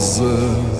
casa